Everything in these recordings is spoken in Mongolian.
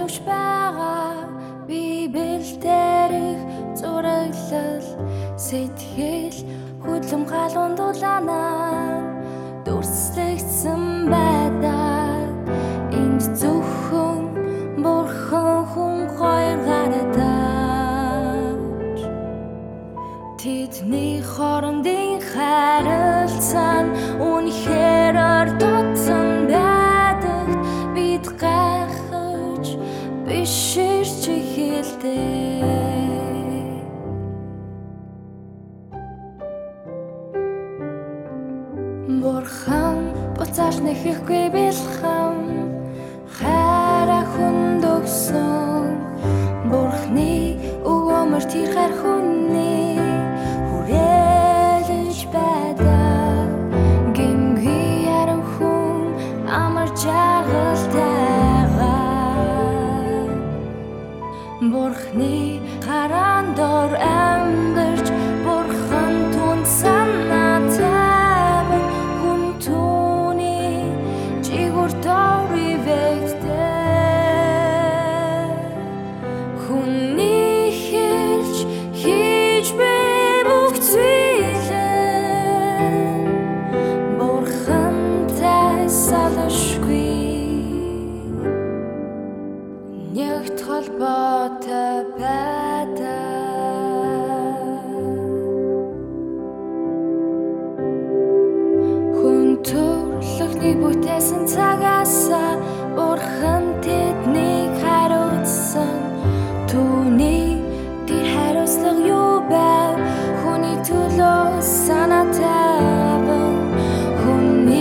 Тушаалж байгаа Библ дээрх зураглал сэтгэл хөдлөм халуун дулаанаар дүрслэгдсэн байдаг Бурхан буцааш нэхэхгүй бэлхэм хайра хүнд өгсөн. Бурхны өгөөмөр тэр хар хүнний. Хүрээлж байдаг гинги яран хүн амар жаргалтайгаа Бурхны хараан дор амьдарч бүтээсэн цагаасаа Бурхан тэднийг хариуцсан Түүний тэр хариуцлага юу байв Хүний төлөө санаа тавин Хүнийг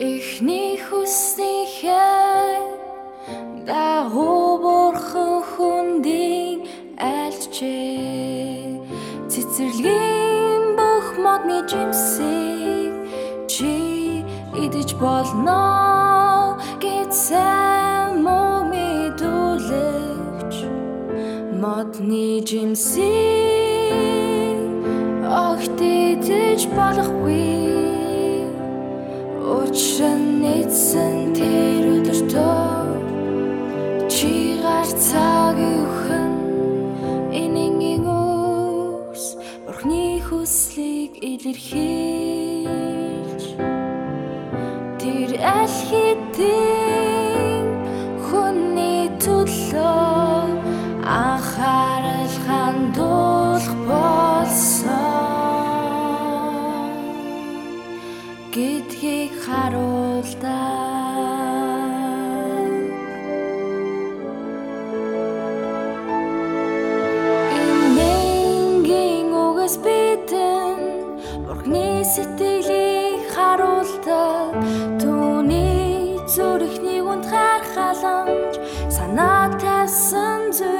Эхний хүснийхээ дагуу бурхан хүндийн айлчээ. Цэцэрлэгийн бүх модны жимсийг чи идэж болно гэсэн муу мэдүүлэгч модны жимсийг огт идэж болохгүй Учир нь эзэн тэр өдөртөө чи гарцааг юхан энийн үс Бурхны хүслийг илэрхийлж сэтгэлийг харуулдаг. Түүний зүрхний үнд хархаламж Санаа тавьсан зүйл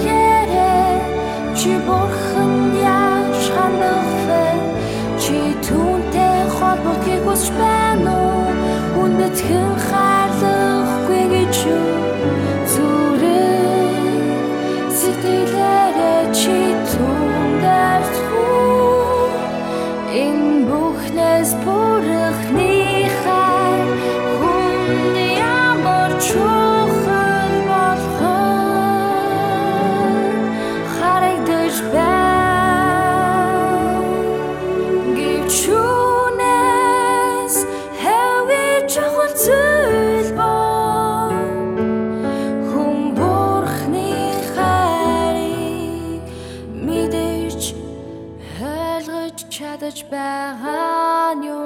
хүндэтгэн хайрлахгүй гэж юу зүрх. Сэтгэлээрээ чи түндэрхүү энэ бүхнээс бүрхний baragno